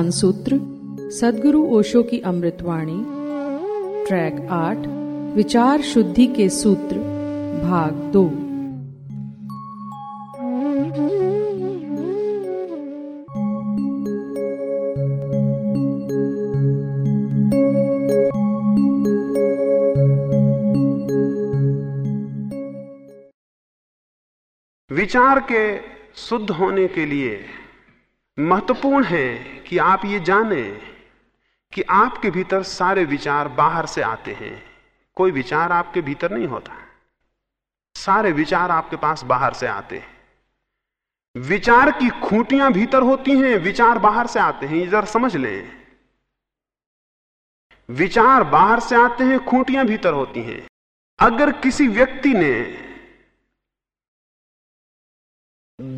ध्यान सूत्र, सदगुरु ओशो की अमृतवाणी, ट्रैक आठ, विचार शुद्धि के सूत्र, भाग दो। विचार के शुद्ध होने के लिए महत्वपूर्ण है कि आप ये जाने कि आपके भीतर सारे विचार बाहर से आते हैं। कोई विचार आपके भीतर नहीं होता। सारे विचार आपके पास बाहर से आते हैं। विचार की खूंटियाँ भीतर होती हैं, विचार बाहर से आते हैं। इधर समझ लें। विचार बाहर से आते हैं, खूंटियाँ भीतर होती हैं। अगर किसी व्यक्ति ने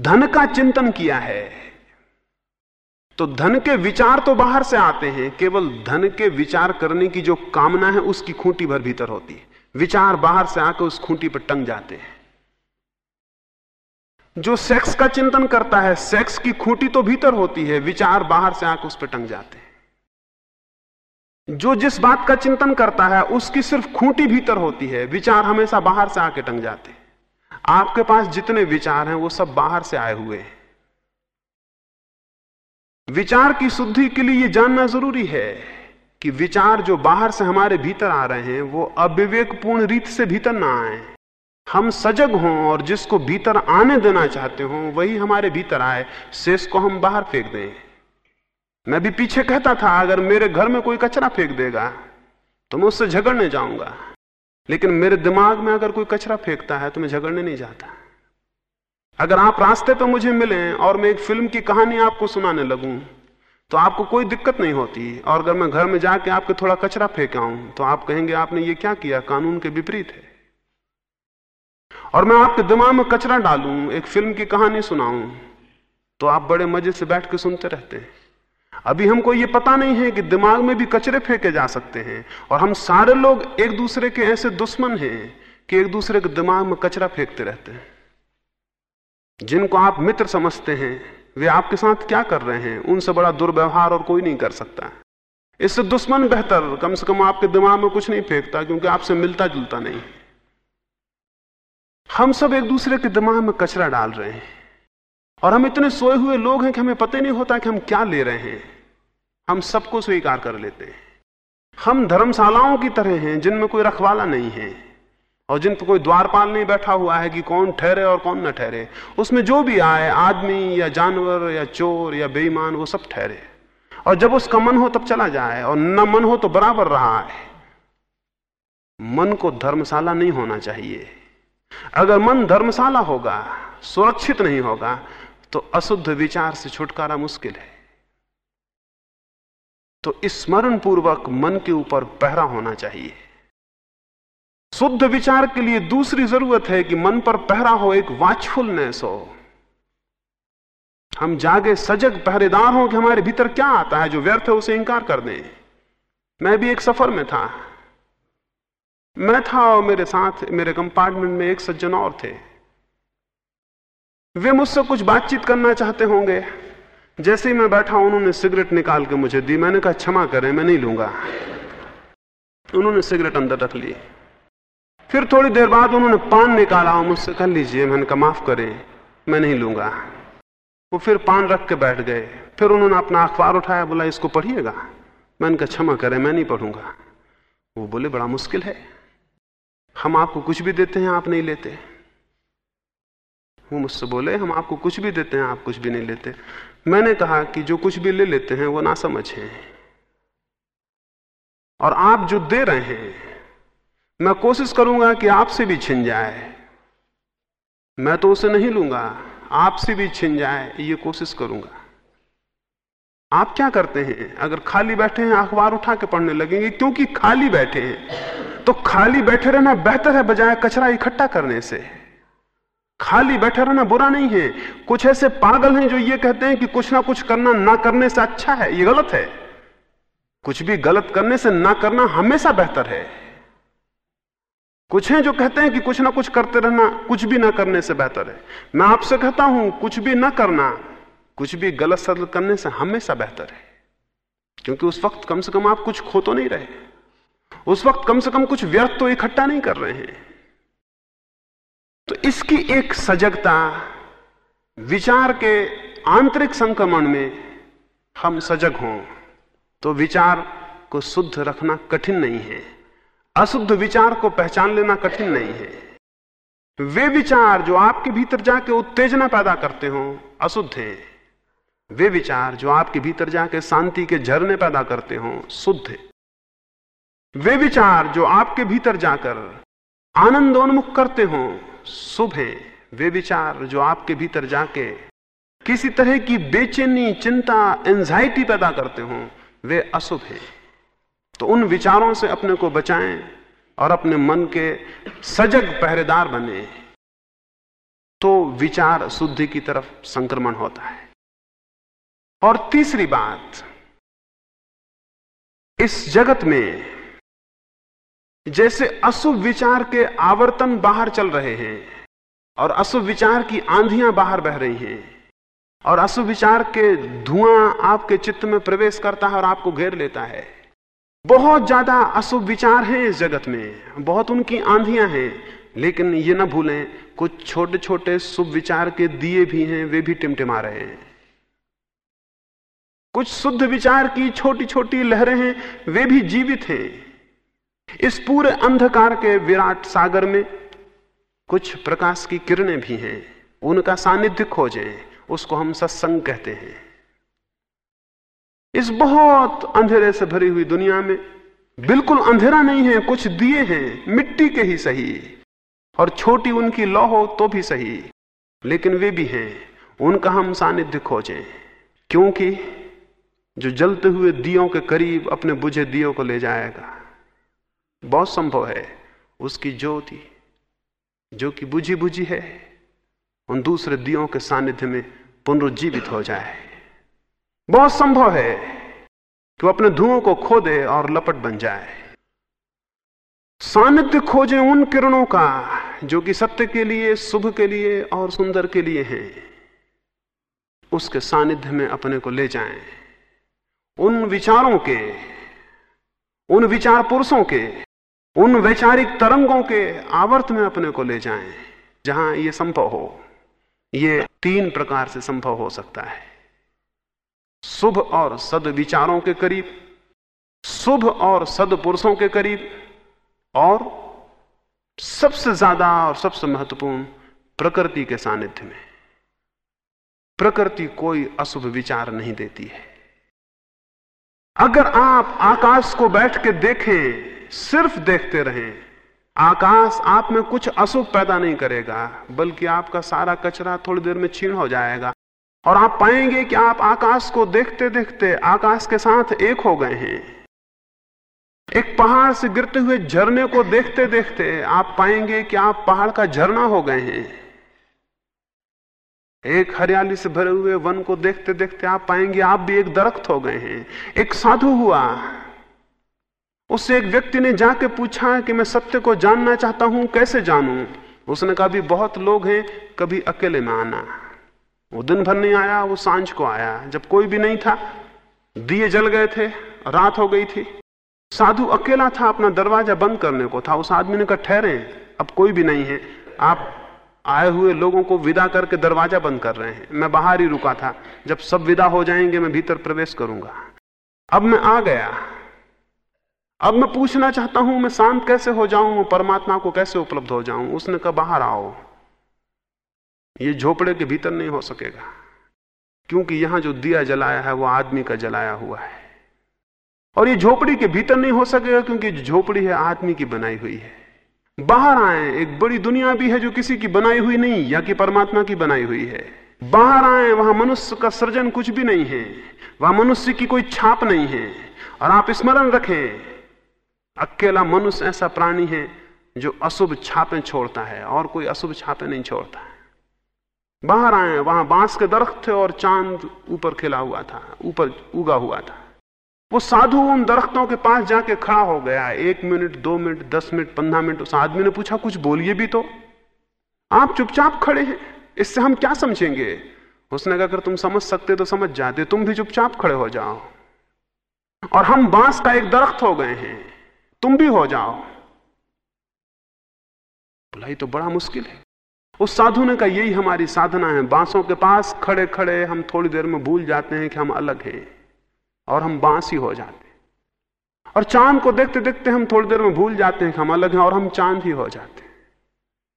धन का चिंतन किया है तो धन के विचार तो बाहर से आते हैं। केवल धन के विचार करने की जो कामना है, उसकी खूंटी भर भीतर होती है। विचार बाहर से आकर उस खूंटी पर टंग जाते हैं। जो सेक्स का चिंतन करता है, सेक्स की खूंटी तो भीतर होती है, विचार बाहर से आकर उस पर टंग जाते हैं। जो जिस बात का चिंतन करता है, उसकी सिर्फ़ खूंटी भीतर होती है। विचार हमेशा बाहर से आके टंग जाते हैं। आपके पास जितने विचार हैं, वो सब बाहर से आए हुए हैं। विचार की शुद्धि के लिए यह जानना ज़रूरी है कि विचार जो बाहर से हमारे भीतर आ रहे हैं, वो अविवेकपूर्ण रीत से भीतर ना आए। हम सजग हों और जिसको भीतर आने देना चाहते हो, वही हमारे भीतर आए, शेष को हम बाहर फेंक दें। मैं भी पीछे कहता था, अगर मेरे घर में कोई कचरा फेंक देगा तो मैं उससे झगड़ने जाऊँगा। लेकिन मेरे दिमाग में अगर कोई कचरा फेंकता है तो मैं झगड़ने नहीं जाता। अगर आप रास्ते पर मुझे मिलें और मैं एक फ़िल्म की कहानी आपको सुनाने लगूं तो आपको कोई दिक्कत नहीं होती। और अगर मैं घर में जाके आपके थोड़ा कचरा फेंक आऊँ तो आप कहेंगे, आपने ये क्या किया? कानून के विपरीत है। और मैं आपके दिमाग में कचरा डालूं, एक फ़िल्म की कहानी सुनाऊं तो आप बड़े मज़े से बैठ के सुनते रहते हैं। अभी हमको ये पता नहीं है कि दिमाग में भी कचरे फेंके जा सकते हैं, और हम सारे लोग एक दूसरे के ऐसे दुश्मन हैं कि एक दूसरे के दिमाग में कचरा फेंकते रहते हैं। जिनको आप मित्र समझते हैं, वे आपके साथ क्या कर रहे हैं, उनसे बड़ा दुर्व्यवहार और कोई नहीं कर सकता। इससे दुश्मन बेहतर कम से कम आपके दिमाग में कुछ नहीं फेंकता, क्योंकि आपसे मिलता जुलता नहीं। हम सब एक दूसरे के दिमाग में कचरा डाल रहे हैं। और हम इतने सोए हुए लोग हैं कि हमें पता नहीं होता कि हम क्या ले रहे हैं। हम सबको स्वीकार कर लेते हैं। हम धर्मशालाओं की तरह हैं, जिनमें कोई रखवाला नहीं है। और जिन पर कोई द्वारपाल नहीं बैठा हुआ है कि कौन ठहरे और कौन न ठहरे, उसमें जो भी आए, आदमी या जानवर या चोर या बेईमान, वो सब ठहरे। और जब उसका मन हो तब चला जाए, और न मन हो तो बराबर रहा है। मन को धर्मशाला नहीं होना चाहिए। अगर मन धर्मशाला होगा, सुरक्षित नहीं होगा तो अशुद्ध विचार से छुटकारा मुश्किल है। तो स्मरण पूर्वक मन के ऊपर पहरा होना चाहिए। शुद्ध विचार के लिए दूसरी ज़रूरत है कि मन पर पहरा हो एक वाचफुलनेस हो। हम जागे सजग पहरेदार हो कि हमारे भीतर क्या आता है जो व्यर्थ है उसे इंकार कर दें। मैं भी एक सफ़र में था। मैं था और मेरे साथ, मेरे कंपार्टमेंट में एक सज्जन और थे। वे मुझसे कुछ बातचीत करना चाहते होंगे। जैसे ही मैं बैठा, उन्होंने सिगरेट निकाल के मुझे दी। मैंने कहा, क्षमा करें, मैं नहीं लूँगा। उन्होंने सिगरेट अंदर रख ली। फिर थोड़ी देर बाद उन्होंने पान निकाला और मुझसे कर लीजिए, मैंने कहा, माफ़ करें, मैं नहीं लूँगा। वो फिर पान रख के बैठ गए। फिर उन्होंने अपना अखबार उठाया, बोला, इसको पढ़िएगा? मैंने कहा, क्षमा करें, मैं नहीं पढ़ूँगा। वो बोले, बड़ा मुश्किल है। हम आपको कुछ भी देते हैं, आप नहीं लेते। वो मुझसे बोले, हम आपको कुछ भी देते हैं, आप कुछ भी नहीं लेते। मैंने कहा कि जो कुछ भी ले लेते हैं, वो ना समझ और आप जो दे रहे हैं मैं कोशिश करूँगा कि आपसे भी छिन जाए। मैं तो उसे नहीं लूँगा, आपसे भी छिन जाए, ये कोशिश करूँगा। आप क्या करते हैं? अगर खाली बैठे हैं, अखबार उठा के पढ़ने लगेंगे, क्योंकि खाली बैठे हैं तो खाली बैठे रहना बेहतर है बजाय कचरा इकट्ठा करने से। खाली बैठे रहना बुरा नहीं है। कुछ ऐसे पागल हैं जो ये कहते हैं कि कुछ ना कुछ करना ना करने से अच्छा है, ये गलत है। कुछ भी गलत करने से ना करना हमेशा बेहतर है। कुछ हैं जो कहते हैं कि कुछ ना कुछ करते रहना, कुछ भी ना करने से बेहतर है। मैं आपसे कहता हूँ, कुछ भी ना करना, कुछ भी गलत सदल करने से हमेशा बेहतर है। क्योंकि उस वक्त कम से कम आप कुछ खो तो नहीं रहे। उस वक्त कम से कम कुछ व्यर्थ तो इकट्ठा नहीं कर रहे हैं। तो इसकी एक सजगता, विचार के आंतरिक संक्रमण में हम सजग हों तो विचार को शुद्ध रखना कठिन नहीं है। अशुद्ध विचार को पहचान लेना कठिन नहीं है। वे विचार जो आपके भीतर जाके उत्तेजना पैदा करते हो, अशुद्ध हैं। वे विचार जो आपके भीतर जाके शांति के झरने पैदा करते हो, शुद्ध है। वे विचार जो आपके भीतर जाकर आनंदोन्मुख करते हो, शुभ है। वे विचार जो आपके भीतर जाके किसी तरह की बेचैनी, चिंता एंजाइटी पैदा करते हो, वे अशुभ हैं। तो उन विचारों से अपने को बचाएँ और अपने मन के सजग पहरेदार बने। तो विचार शुद्धि की तरफ़ संक्रमण होता है। और तीसरी बात, इस जगत में जैसे अशुभ विचार के आवर्तन बाहर चल रहे हैं और अशुभ विचार की आंधियाँ बाहर बह रही हैं और अशुभ विचार के धुआँ आपके चित्त में प्रवेश करता है और आपको घेर लेता है बहुत ज़्यादा अशुभ विचार हैं इस जगत में। बहुत उनकी आंधियाँ हैं। लेकिन ये ना भूलें, कुछ छोटे छोटे शुभ विचार के दिए भी हैं, वे भी टिमटिमा रहे हैं। कुछ शुद्ध विचार की छोटी छोटी लहरें हैं, वे भी जीवित हैं। इस पूरे अंधकार के विराट सागर में कुछ प्रकाश की किरणें भी हैं। उनका सानिध्य खोजें, उसको हम सत्संग कहते हैं। इस बहुत अंधेरे से भरी हुई दुनिया में बिल्कुल अंधेरा नहीं है, कुछ दिए हैं, मिट्टी के ही सही। और छोटी उनकी लौ हो तो भी सही, लेकिन वे भी हैं, उनका हम सानिध्य खोजें। क्योंकि जो जलते हुए दियों के करीब अपने बुझे दियों को ले जाएगा, बहुत संभव है उसकी ज्योति, जो कि बुझी बुझी है, उन दूसरे दियों के सानिध्य में पुनरुज्जीवित हो जाए। बहुत संभव है कि वो अपने धुओं को खो दे और लपट बन जाए। सानिध्य खोजें उन किरणों का जो कि सत्य के लिए, शुभ के लिए और सुंदर के लिए हैं। उसके सानिध्य में अपने को ले जाएँ। उन विचारों के, उन विचार पुरुषों के, उन वैचारिक तरंगों के आवर्त में अपने को ले जाएँ, जहाँ यह संभव हो। यह तीन प्रकार से संभव हो सकता है। शुभ और सद विचारों के करीब, शुभ और सद पुरुषों के करीब, और सबसे ज़्यादा और सबसे महत्वपूर्ण प्रकृति के सानिध्य में। प्रकृति कोई अशुभ विचार नहीं देती है। अगर आप आकाश को बैठ के देखें, सिर्फ़ देखते रहें, आकाश आप में कुछ अशुभ पैदा नहीं करेगा, बल्कि आपका सारा कचरा थोड़ी देर में छीण हो जाएगा। और आप पाएँगे कि आप आकाश को देखते देखते आकाश के साथ एक हो गए हैं। एक पहाड़ से गिरते हुए झरने को देखते देखते आप पाएँगे कि आप पहाड़ का झरना हो गए हैं। एक हरियाली से भरे हुए वन को देखते देखते आप पाएँगे आप भी एक दरख्त हो गए हैं। एक साधु हुआ। उससे एक व्यक्ति ने जाके पूछा कि मैं सत्य को जानना चाहता हूँ, कैसे जानूं? उसने कहा भी बहुत लोग हैं, कभी अकेले में आना। वो दिन भर नहीं आया, वो साँझ को आया। जब कोई भी नहीं था, दिए जल गए थे, रात हो गई थी। साधु अकेला था अपना दरवाज़ा बंद करने को, था उस आदमी ने कहा, ठहरे, अब कोई भी नहीं है। आप आए हुए लोगों को विदा करके दरवाज़ा बंद कर रहे हैं। मैं बाहर ही रुका था। जब सब विदा हो जाएँगे, मैं भीतर प्रवेश करूँगा। अब मैं आ गया। अब मैं पूछना चाहता हूँ, मैं शांत कैसे हो जाऊँ? परमात्मा को कैसे उपलब्ध हो जाऊँ? उसने कहा, बाहर आओ। ये झोपड़े के भीतर नहीं हो सकेगा। क्योंकि यहाँ जो दिया जलाया है, वो आदमी का जलाया हुआ है। और ये झोपड़ी के भीतर नहीं हो सकेगा, क्योंकि झोपड़ी है, आदमी की बनाई हुई है। बाहर आए, एक बड़ी दुनिया भी है जो किसी की बनाई हुई नहीं, या कि परमात्मा की बनाई हुई है। बाहर आए, वहाँ मनुष्य का सृजन कुछ भी नहीं है। वहाँ मनुष्य की कोई छाप नहीं है। और आप स्मरण रखें, अकेला मनुष्य ऐसा प्राणी है, जो अशुभ छापे छोड़ता है, और कोई अशुभ छापे नहीं छोड़ता। है बाहर आए, वहाँ बाँस के दरख्त थे और चाँद ऊपर खिला हुआ था, ऊपर उगा हुआ था। वो साधु उन दरख्तों के पास जाके खड़ा हो गया। एक मिनट, दो मिनट, दस मिनट, पंद्रह मिनट, उस आदमी ने पूछा, कुछ बोलिए भी तो। आप चुपचाप खड़े हैं, इससे हम क्या समझेंगे? उसने कहा, अगर तुम समझ सकते तो समझ जाते, तुम भी चुपचाप खड़े हो जाओ। और हम बाँस का एक दरख्त हो गए हैं, तुम भी हो जाओ। ये तो बड़ा मुश्किल है। उस साधु ने कहा यही हमारी साधना है। बांसों के पास खड़े खड़े हम थोड़ी देर में भूल जाते हैं कि हम अलग हैं और हम बाँस ही हो जाते हैं। और चाँद को देखते देखते हम थोड़ी देर में भूल जाते हैं कि हम अलग हैं और हम चाँद ही हो जाते हैं।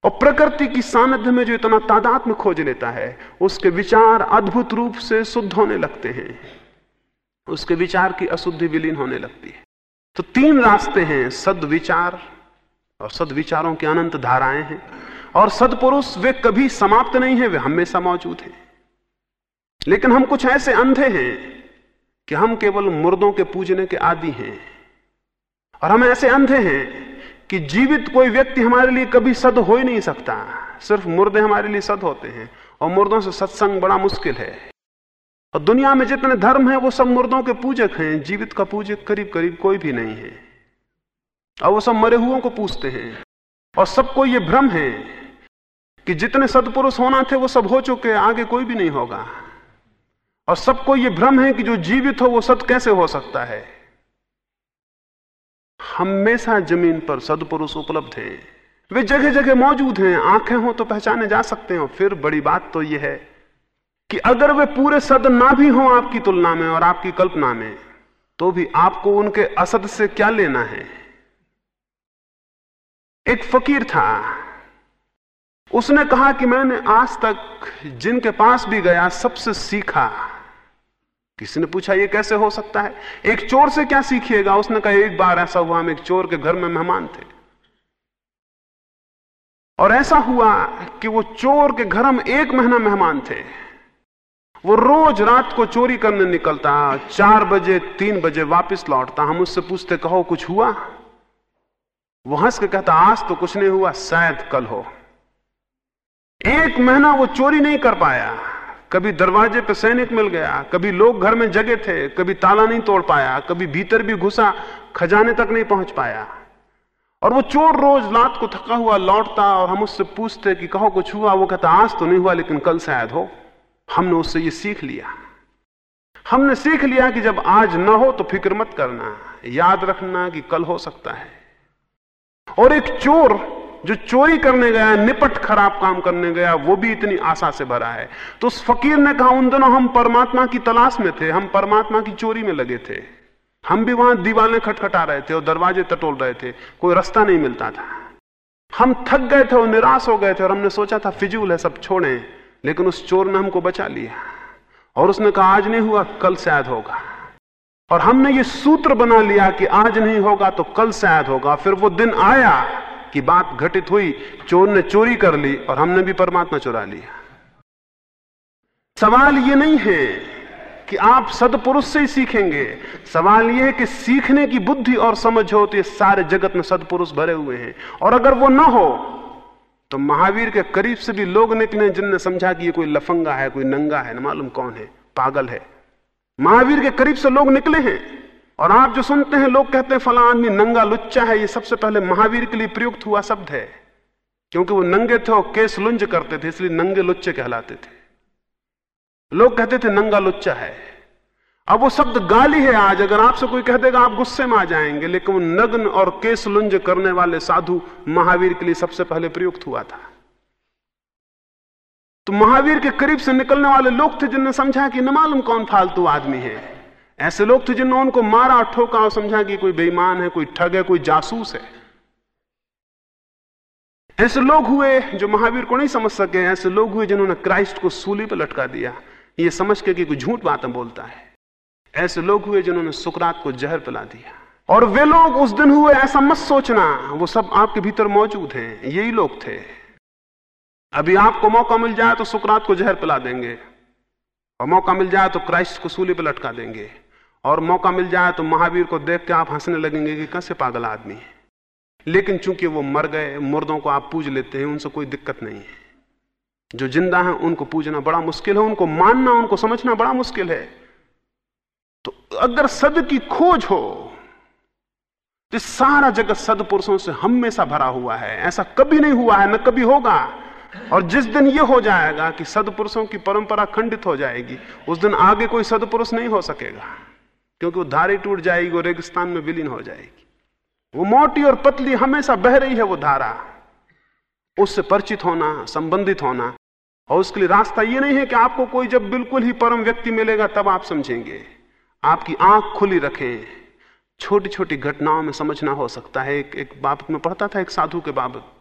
और प्रकृति की सानिध्य में जो इतना तादाद में खोज लेता है, उसके विचार अद्भुत रूप से शुद्ध होने लगते हैं। उसके विचार की अशुद्धि विलीन होने लगती है। तो तीन रास्ते हैं सद विचार और सद विचारों की अनंत धाराएँ हैं। और सदपुरुष वे कभी समाप्त नहीं है, वे हमेशा मौजूद हैं। लेकिन हम कुछ ऐसे अंधे हैं कि हम केवल मुर्दों के पूजने के आदि हैं। और हम ऐसे अंधे हैं कि जीवित कोई व्यक्ति हमारे लिए कभी सद हो ही नहीं सकता। सिर्फ़ मुर्दे हमारे लिए सद होते हैं, और मुर्दों से सत्संग बड़ा मुश्किल है। और दुनिया में जितने धर्म हैं, वो सब मुर्दों के पूजक हैं, जीवित का पूजक करीब करीब कोई भी नहीं है। और वो सब मरे हुओं को पूछते हैं। और सबको ये भ्रम है कि जितने सदपुरुष होना थे वो सब हो चुके आगे कोई भी नहीं होगा। और सबको ये भ्रम है कि जो जीवित हो वो सत कैसे हो सकता है? हमेशा ज़मीन पर सदपुरुष उपलब्ध हैं। वे जगह जगह मौजूद हैं, आँखें हो तो पहचाने जा सकते हो। फिर बड़ी बात तो यह है कि अगर वे पूरे सद ना भी हो आपकी तुलना में और आपकी कल्पना में तो भी आपको उनके असद से क्या लेना है? एक फकीर था। उसने कहा कि मैंने आज तक जिनके पास भी गया, सबसे सीखा। किसी ने पूछा ये कैसे हो सकता है? एक चोर से क्या सीखिएगा? उसने कहा, एक बार ऐसा हुआ, हम एक चोर के घर में मेहमान थे। और ऐसा हुआ कि वो चोर के घर हम एक महीना मेहमान थे। वो रोज रात को चोरी करने निकलता, चार बजे, तीन बजे वापस लौटता। हम उससे पूछते, कहो, कुछ हुआ? वो हंस के कहता, आज तो कुछ नहीं हुआ, शायद कल हो। एक महीना वो चोरी नहीं कर पाया। कभी दरवाजे पे सैनिक मिल गया, कभी लोग घर में जगे थे, कभी ताला नहीं तोड़ पाया, कभी भीतर भी घुसा, खजाने तक नहीं पहुँच पाया। और वो चोर रोज रात को थका हुआ लौटता और हम उससे पूछते कि कहो कुछ हुआ? वो कहता, आज तो नहीं हुआ, लेकिन कल शायद हो। हमने उससे ये सीख लिया। हमने सीख लिया कि जब आज ना हो तो फ़िक्र मत करना। याद रखना कि कल हो सकता है। और एक चोर जो चोरी करने गया निपट खराब काम करने गया, वो भी इतनी आशा से भरा है। तो उस फकीर ने कहा, उन दिनों हम परमात्मा की तलाश में थे, हम परमात्मा की चोरी में लगे थे। हम भी वहाँ दीवारें खटखटा रहे थे और दरवाजे टटोल रहे थे, कोई रास्ता नहीं मिलता था। हम थक गए थे और निराश हो गए थे और हमने सोचा था, फिजूल है, सब छोड़े, लेकिन उस चोर ने हमको बचा लिया। और उसने कहा, आज नहीं हुआ, कल शायद होगा। और हमने ये सूत्र बना लिया कि आज नहीं होगा तो कल शायद होगा। फिर वो दिन आया कि बात घटित हुई, चोर ने चोरी कर ली और हमने भी परमात्मा चुरा लिया। सवाल ये नहीं है कि आप सदपुरुष से ही सीखेंगे। सवाल यह है कि सीखने की बुद्धि और समझ हो तो सारे जगत में सदपुरुष भरे हुए हैं। और अगर वो ना हो तो महावीर के करीब से भी लोग निकले जिनने समझा कि ये कोई लफंगा है, कोई नंगा है, न मालूम कौन है, पागल है। महावीर के करीब से लोग निकले हैं। और आप जो सुनते हैं, लोग कहते हैं, फला आदमी नंगा लुच्चा है। ये सबसे पहले महावीर के लिए प्रयुक्त हुआ शब्द है, क्योंकि वो नंगे थे और केस लुंज करते थे, इसलिए नंगे लुच्चे कहलाते थे। लोग कहते थे, नंगा लुच्चा है। अब वो शब्द गाली है आज, अगर आपसे कोई कह देगा, आप गुस्से में आ जाएँगे, लेकिन वो नग्न और केस लुंज करने वाले साधु महावीर के लिए सबसे पहले प्रयुक्त हुआ था। तो महावीर के करीब से निकलने वाले लोग थे जिनने समझा कि न मालूम कौन फालतू आदमी है। ऐसे लोग थे जिन्होंने उनको मारा ठोका और समझा कि कोई बेईमान है, कोई ठग है, कोई जासूस है। ऐसे लोग हुए जो महावीर को नहीं समझ सके, ऐसे लोग हुए जिन्होंने क्राइस्ट को सूली पर लटका दिया। ये समझ के कि कोई झूठ बातें बोलता है। ऐसे लोग हुए जिन्होंने सुकरात को जहर पिला दिया। और वे लोग उस दिन हुए, ऐसा मत सोचना, वो सब आपके भीतर मौजूद हैं, यही लोग थे। अभी आपको मौका मिल जाए तो सुकरात को जहर पिला देंगे। और मौका मिल जाए तो क्राइस्ट को सूली पर लटका देंगे। और मौका मिल जाए तो महावीर को देख के आप हंसने लगेंगे कि कैसे पागल आदमी है। लेकिन चूँकि वो मर गए, मुर्दों को आप पूज लेते हैं, उनसे कोई दिक्कत नहीं है। जो ज़िंदा है, उनको पूजना बड़ा मुश्किल है, उनको मानना, उनको समझना बड़ा मुश्किल है। तो अगर सद की खोज हो तो सारा जगत सदपुरुषों से हमेशा भरा हुआ है। ऐसा कभी नहीं हुआ है, न कभी होगा। और जिस दिन यह हो जाएगा कि सदपुरुषों की परंपरा खंडित हो जाएगी, उस दिन आगे कोई सदपुरुष नहीं हो सकेगा। क्योंकि वो धारी टूट जाएगी वो रेगिस्तान में विलीन हो जाएगी। वो मोटी और पतली हमेशा बह रही है वो धारा। उससे परिचित होना, संबंधित होना। और उसके लिए रास्ता ये नहीं है कि आपको कोई जब बिल्कुल ही परम व्यक्ति मिलेगा, तब आप समझेंगे। आपकी आँख खुली रखें। छोटी छोटी घटनाओं में समझना हो सकता है। एक एक बाबत में पढ़ता था एक साधु के बाबत।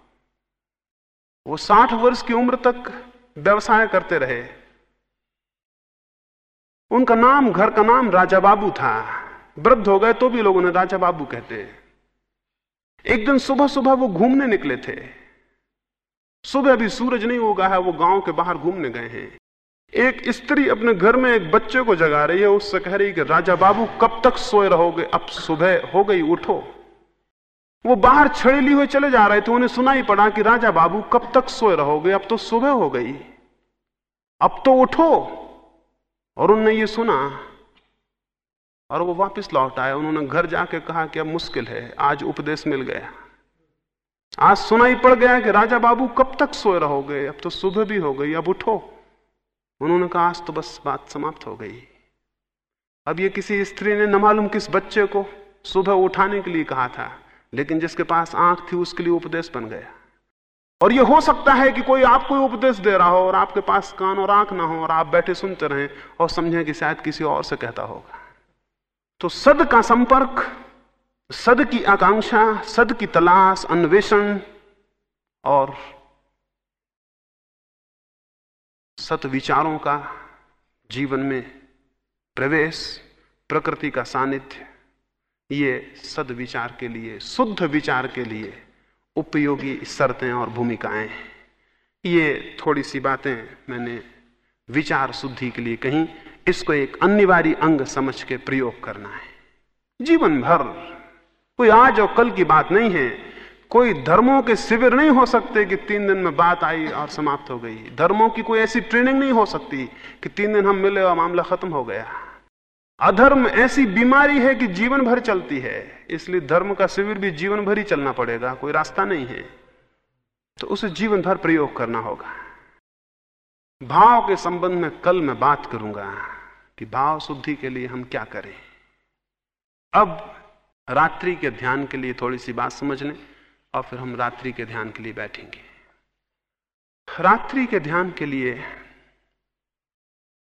वो साठ वर्ष की उम्र तक व्यवसाय करते रहे। उनका नाम, घर का नाम राजा बाबू था। वृद्ध हो गए तो भी लोग उन्हें राजा बाबू कहते। एक दिन सुबह सुबह वो घूमने निकले थे। सुबह अभी सूरज नहीं उगा है, वो गाँव के बाहर घूमने गए हैं। एक स्त्री अपने घर में एक बच्चे को जगा रही है, उससे कह रही कि, राजा बाबू, कब तक सोए रहोगे? अब सुबह हो गई, उठो। वो बाहर छड़ेली हुए चले जा रहे थे, उन्हें सुना ही पड़ा कि, राजा बाबू, कब तक सोए रहोगे? अब तो सुबह हो गई। अब तो उठो। और उनने ये सुना, और वो वापस लौट आए। उन्होंने घर जाके कहा कि अब मुश्किल है, आज उपदेश मिल गया। आज सुना ही पड़ गया कि राजा बाबू कब तक सोए रहोगे? अब तो सुबह भी हो गई, अब उठो। उन्होंने कहा, आज तो बस बात समाप्त हो गई। अब ये किसी स्त्री ने, न मालूम किस बच्चे को सुबह उठाने के लिए कहा था, लेकिन जिसके पास आँख थी, उसके लिए उपदेश बन गया। और यह हो सकता है कि कोई आपको उपदेश दे रहा हो और आपके पास कान और आँख ना हो और आप बैठे सुनते रहें और समझें कि शायद किसी और से कहता होगा। तो सद का संपर्क, सद की आकांक्षा, सद की तलाश, अन्वेषण और सत विचारों का जीवन में प्रवेश, प्रकृति का सानिध्य, ये सद विचार के लिए, शुद्ध विचार के लिए उपयोगी शर्तें और भूमिकाएँ ये थोड़ी सी बातें मैंने विचार शुद्धि के लिए कहीं, इसको एक अनिवार्य अंग समझ के प्रयोग करना है। जीवन भर कोई आज और कल की बात नहीं है। कोई धर्मों के शिविर नहीं हो सकते कि तीन दिन में बात आई और समाप्त हो गई। धर्मों की कोई ऐसी ट्रेनिंग नहीं हो सकती कि तीन दिन हम मिले और मामला खत्म हो गया। अधर्म ऐसी बीमारी है कि जीवन भर चलती है। इसलिए धर्म का शिविर भी जीवन भर ही चलना पड़ेगा, कोई रास्ता नहीं है। तो उसे जीवन भर प्रयोग करना होगा। भाव के संबंध में कल मैं बात करूँगा कि भाव शुद्धि के लिए हम क्या करें। अब रात्रि के ध्यान के लिए थोड़ी सी बात समझ लें और फिर हम रात्रि के ध्यान के लिए बैठेंगे। रात्रि के ध्यान के लिए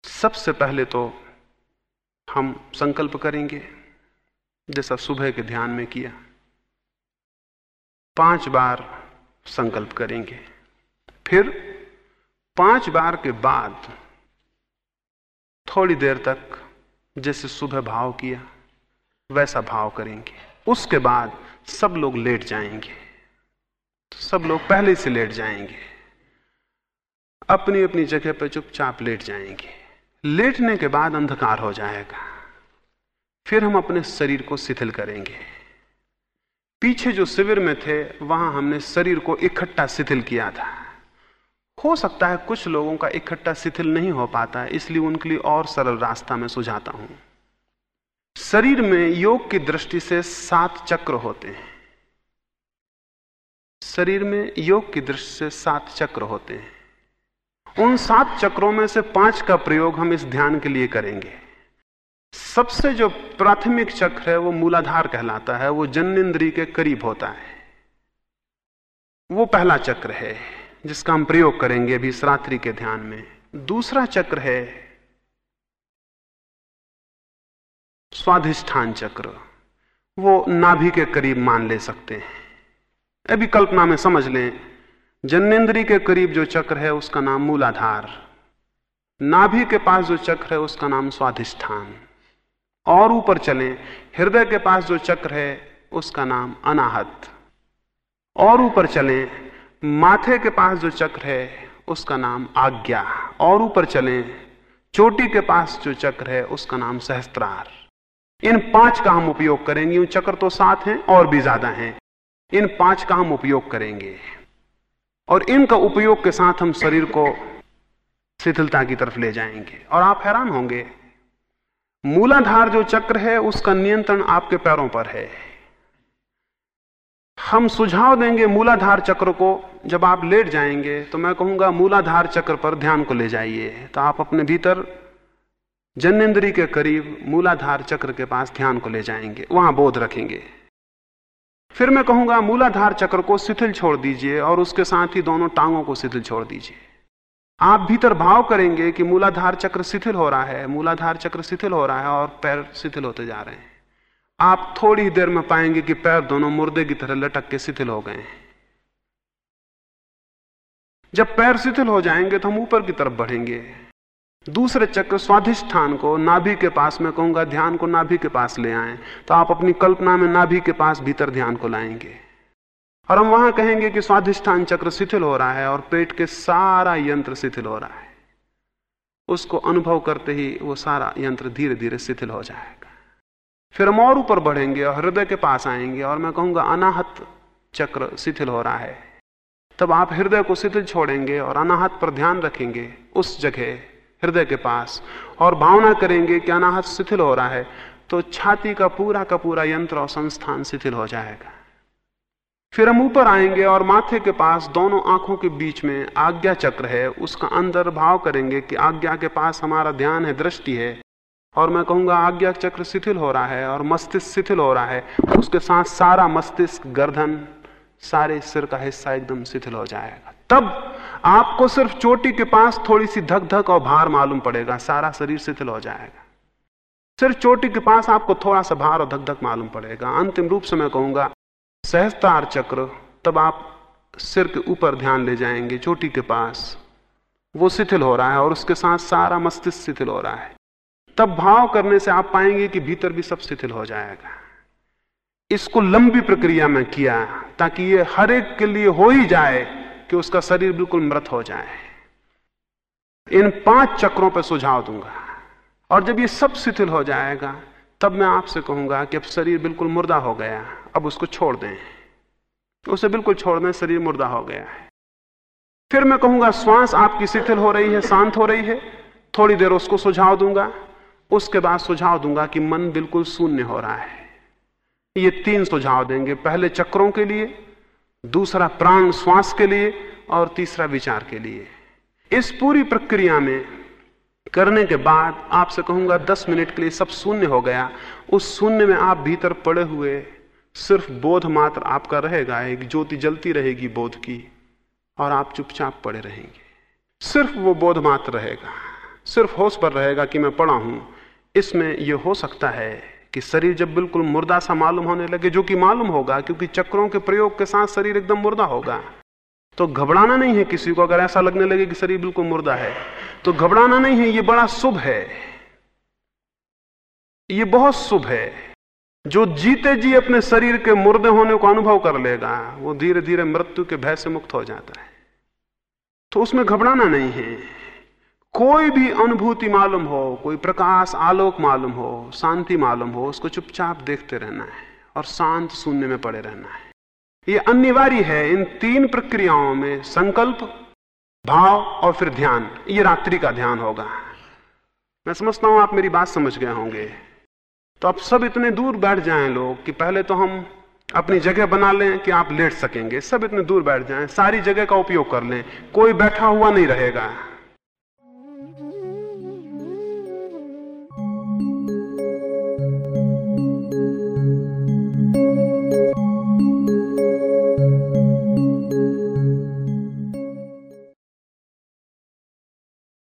सबसे पहले तो हम संकल्प करेंगे। जैसा सुबह के ध्यान में किया। पाँच बार संकल्प करेंगे। फिर पाँच बार के बाद थोड़ी देर तक जैसे सुबह भाव किया, वैसा भाव करेंगे। उसके बाद सब लोग लेट जाएँगे। सब लोग पहले से लेट जाएँगे। अपनी अपनी जगह पर चुपचाप लेट जाएँगे। लेटने के बाद अंधकार हो जाएगा। फिर हम अपने शरीर को शिथिल करेंगे। पीछे जो शिविर में थे, वहाँ हमने शरीर को इकट्ठा शिथिल किया था। हो सकता है कुछ लोगों का इकट्ठा शिथिल नहीं हो पाता, इसलिए उनके लिए और सरल रास्ता में सुझाता हूँ। शरीर में योग की दृष्टि से सात चक्र होते हैं। शरीर में योग की दृष्टि से सात चक्र होते हैं। उन सात चक्रों में से पाँच का प्रयोग हम इस ध्यान के लिए करेंगे। सबसे जो प्राथमिक चक्र है, वो मूलाधार कहलाता है, वो जन्नेन्द्रीय के करीब होता है। वो पहला चक्र है, जिसका हम प्रयोग करेंगे अभी रात्रि के ध्यान में। दूसरा चक्र है, स्वाधिष्ठान चक्र। वो नाभि के करीब मान ले सकते हैं। अभी कल्पना में समझ लें जन्नेन्द्री के करीब जो चक्र है, उसका नाम मूलाधार। नाभि के पास जो चक्र है, उसका नाम स्वाधिष्ठान। और ऊपर चलें, हृदय के पास जो चक्र है, उसका नाम अनाहत। और ऊपर चलें, माथे के पास जो चक्र है, उसका नाम आज्ञा। और ऊपर चलें, चोटी के पास जो चक्र है, उसका नाम सहस्त्रार। इन पाँच का हम उपयोग करेंगे। चक्र तो सात हैं, और भी ज़्यादा हैं। इन पाँच का हम उपयोग करेंगे। और इनका उपयोग के साथ हम शरीर को शिथिलता की तरफ़ ले जाएँगे। और आप हैरान होंगे, मूलाधार जो चक्र है, उसका नियंत्रण आपके पैरों पर है। हम सुझाव देंगे मूलाधार चक्र को, जब आप लेट जाएँगे तो मैं कहूँगा मूलाधार चक्र पर ध्यान को ले जाइए। तो आप अपने भीतर जन्नेन्द्री के करीब मूलाधार चक्र के पास ध्यान को ले जाएँगे, वहाँ बोध रखेंगे। फिर मैं कहूँगा, मूलाधार चक्र को शिथिल छोड़ दीजिए और उसके साथ ही दोनों टांगों को शिथिल छोड़ दीजिए। आप भीतर भाव करेंगे कि मूलाधार चक्र शिथिल हो रहा है, मूलाधार चक्र शिथिल हो रहा है और पैर शिथिल होते जा रहे हैं। आप थोड़ी देर में पाएँगे कि पैर दोनों मुर्दे की तरह लटक के शिथिल हो गए हैं। जब पैर शिथिल हो जाएँगे तो हम ऊपर की तरफ़ बढ़ेंगे। दूसरे चक्र स्वाधिष्ठान को नाभि के पास, में कहूँगा ध्यान को नाभि के पास ले आए तो आप अपनी कल्पना में नाभि के पास भीतर ध्यान को लाएँगे। और हम वहाँ कहेंगे कि स्वाधिष्ठान चक्र शिथिल हो रहा है और पेट के सारा यंत्र शिथिल हो रहा है। उसको अनुभव करते ही वो सारा यंत्र धीरे धीरे शिथिल हो जाएगा। फिर हम और ऊपर बढ़ेंगे और हृदय के पास आएँगे और मैं कहूँगा अनाहत चक्र शिथिल हो रहा है। तब आप हृदय को शिथिल छोड़ेंगे और अनाहत पर ध्यान रखेंगे उस जगह हृदय के पास। और भावना करेंगे कि अनाहत शिथिल हो रहा है तो छाती का पूरा का पूरा यंत्र और संस्थान शिथिल हो जाएगा। फिर हम ऊपर आएँगे और माथे के पास दोनों आँखों के बीच में आज्ञा चक्र है। उसका अंदर भाव करेंगे कि आज्ञा के पास हमारा ध्यान है, दृष्टि है। और मैं कहूँगा, आज्ञा चक्र शिथिल हो रहा है और मस्तिष्क शिथिल हो रहा है। उसके साथ सारा मस्तिष्क, गर्दन, सारे सिर का हिस्सा एकदम शिथिल हो जाएगा। तब आपको सिर्फ़ चोटी के पास थोड़ी सी धक धक और भार मालूम पड़ेगा, सारा शरीर शिथिल हो जाएगा। सिर्फ़ चोटी के पास आपको थोड़ा सा भार और धक धक मालूम पड़ेगा। अंतिम रूप से मैं कहूँगा सहस्तार चक्र, तब आप सिर के ऊपर ध्यान ले जाएँगे, चोटी के पास। वो शिथिल हो रहा है और उसके साथ सारा मस्तिष्क शिथिल हो रहा है। तब भाव करने से आप पाएँगे कि भीतर भी सब शिथिल हो जाएगा। इसको लंबी प्रक्रिया में किया ताकि ये हर एक के लिए हो ही जाए। कि उसका शरीर बिल्कुल मृत हो जाए। इन पाँच चक्रों पर सुझाव दूँगा। और जब ये सब शिथिल हो जाएगा, तब मैं आपसे कहूँगा कि अब शरीर बिल्कुल मुर्दा हो गया। अब उसको छोड़ दें। उसे बिल्कुल छोड़ दें, शरीर मुर्दा हो गया है। फिर मैं कहूँगा, श्वास आपकी शिथिल हो रही है, शांत हो रही है। थोड़ी देर उसको सुझाव दूँगा। उसके बाद सुझाव दूँगा कि मन बिल्कुल शून्य हो रहा है। ये तीन सुझाव देंगे पहले चक्रों के लिए दूसरा प्राण श्वास के लिए और तीसरा विचार के लिए। इस पूरी प्रक्रिया में करने के बाद आपसे कहूँगा, दस मिनट के लिए सब शून्य हो गया। उस शून्य में आप भीतर पड़े हुए, सिर्फ़ बोध मात्र आपका रहेगा, एक ज्योति जलती रहेगी बोध की, और आप चुपचाप पड़े रहेंगे। सिर्फ़ वो बोध मात्र रहेगा। सिर्फ़ होश पर रहेगा कि मैं पड़ा हूँ। इसमें यह हो सकता है कि शरीर जब बिल्कुल मुर्दा सा मालूम होने लगे, जो कि मालूम होगा, क्योंकि चक्रों के प्रयोग के साथ शरीर एकदम मुर्दा होगा। तो घबराना नहीं है किसी को, अगर ऐसा लगने लगे कि शरीर बिल्कुल मुर्दा है तो घबराना नहीं है, ये बड़ा शुभ है। ये बहुत शुभ है। जो जीते जी अपने शरीर के मुर्दे होने को अनुभव कर लेगा, वो धीरे धीरे मृत्यु के भय से मुक्त हो जाता है। तो उसमें घबराना नहीं है। कोई भी अनुभूति मालूम हो, कोई प्रकाश, आलोक मालूम हो, शांति मालूम हो, उसको चुपचाप देखते रहना है और शांत शून्य में पड़े रहना है। ये अनिवार्य है इन तीन प्रक्रियाओं में संकल्प, भाव और फिर ध्यान। ये रात्रि का ध्यान होगा। मैं समझता हूँ आप मेरी बात समझ गए होंगे। तो अब सब इतने दूर बैठ जाएँ लोग कि पहले तो हम अपनी जगह बना लें कि आप लेट सकेंगे। सब इतने दूर बैठ जाएँ। सारी जगह का उपयोग कर लें। कोई बैठा हुआ नहीं रहेगा।